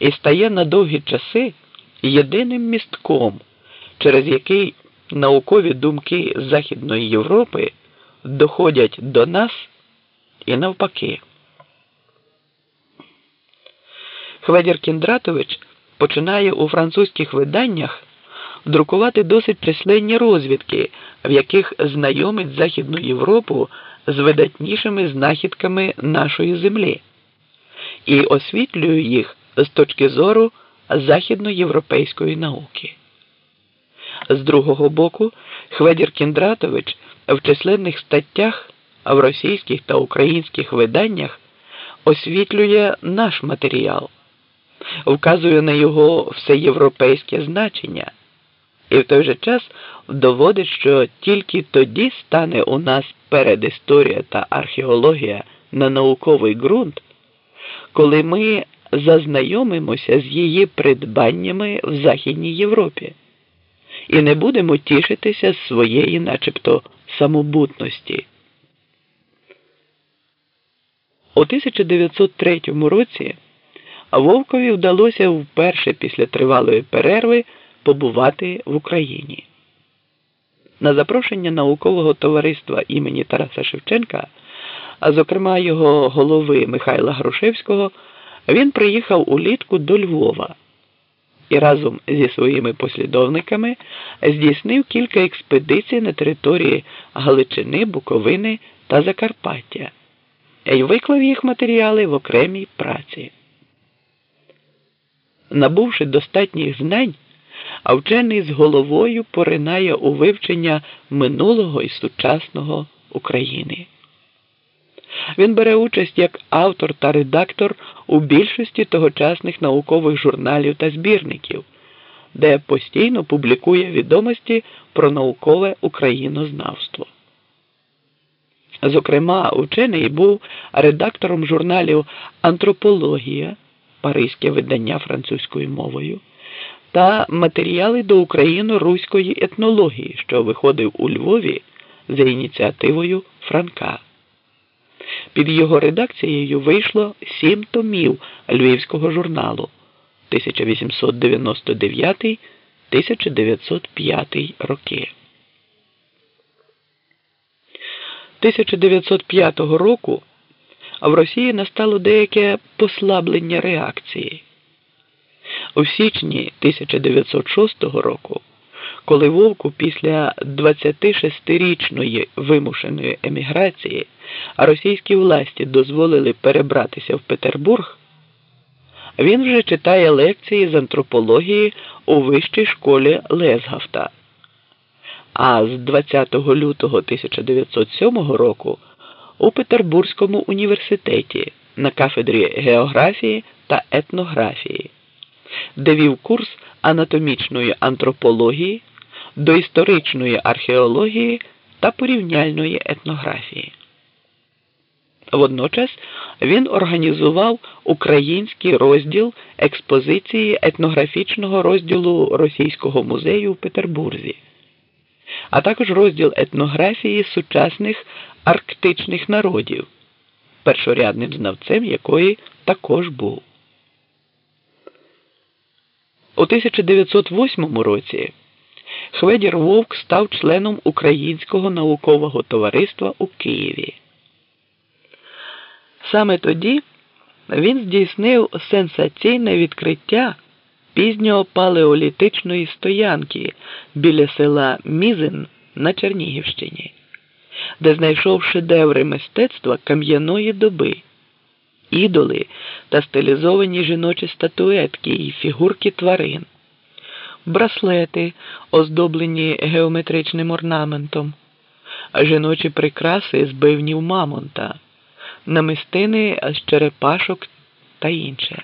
і стає на довгі часи єдиним містком, через який наукові думки Західної Європи доходять до нас і навпаки. Хведір Кіндратович починає у французьких виданнях друкувати досить численні розвідки, в яких знайомить Західну Європу з видатнішими знахідками нашої землі і освітлює їх з точки зору західноєвропейської науки. З другого боку, Хведір Кіндратович в численних статтях в російських та українських виданнях освітлює наш матеріал, вказує на його всеєвропейське значення і в той же час доводить, що тільки тоді стане у нас передісторія та археологія на науковий ґрунт, коли ми зазнайомимося з її придбаннями в Західній Європі і не будемо тішитися своєї, начебто, самобутності. У 1903 році Вовкові вдалося вперше після тривалої перерви побувати в Україні. На запрошення наукового товариства імені Тараса Шевченка, а зокрема його голови Михайла Грушевського, він приїхав улітку до Львова і разом зі своїми послідовниками здійснив кілька експедицій на території Галичини, Буковини та Закарпаття і виклав їх матеріали в окремій праці. Набувши достатніх знань, а вчений з головою поринає у вивчення минулого і сучасного України. Він бере участь як автор та редактор у більшості тогочасних наукових журналів та збірників, де постійно публікує відомості про наукове українознавство. Зокрема, учений був редактором журналів Антропологія, Паризьке видання французькою мовою та матеріали до україно-руської етнології, що виходив у Львові за ініціативою Франка. Під його редакцією вийшло сім томів Львівського журналу 1899-1905 роки. 1905 року в Росії настало деяке послаблення реакції. У січні 1906 року, коли Вовку після 26-річної вимушеної еміграції російські власті дозволили перебратися в Петербург, він вже читає лекції з антропології у вищій школі Лесгафта. А з 20 лютого 1907 року у Петербурзькому університеті на кафедрі географії та етнографії де вів курс анатомічної антропології, доісторичної археології та порівняльної етнографії. Водночас він організував український розділ експозиції етнографічного розділу Російського музею в Петербурзі, а також розділ етнографії сучасних арктичних народів, першорядним знавцем якої також був. У 1908 році Хведір Вовк став членом Українського наукового товариства у Києві. Саме тоді він здійснив сенсаційне відкриття пізньо палеолітичної стоянки біля села Мізин на Чернігівщині, де знайшов шедеври мистецтва кам'яної доби ідоли та стилізовані жіночі статуетки і фігурки тварин, браслети, оздоблені геометричним орнаментом, жіночі прикраси з бивнів мамонта, намистини з черепашок та інше.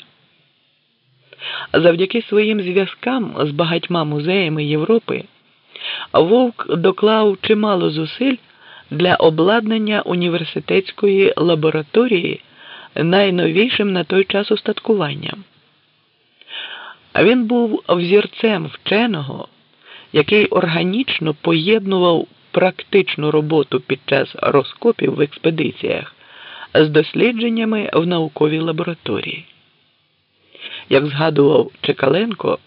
Завдяки своїм зв'язкам з багатьма музеями Європи Вовк доклав чимало зусиль для обладнання університетської лабораторії найновішим на той час устаткуванням. А він був взірцем вченого, який органічно поєднував практичну роботу під час розкопів в експедиціях з дослідженнями в науковій лабораторії. як згадував Чекаленко.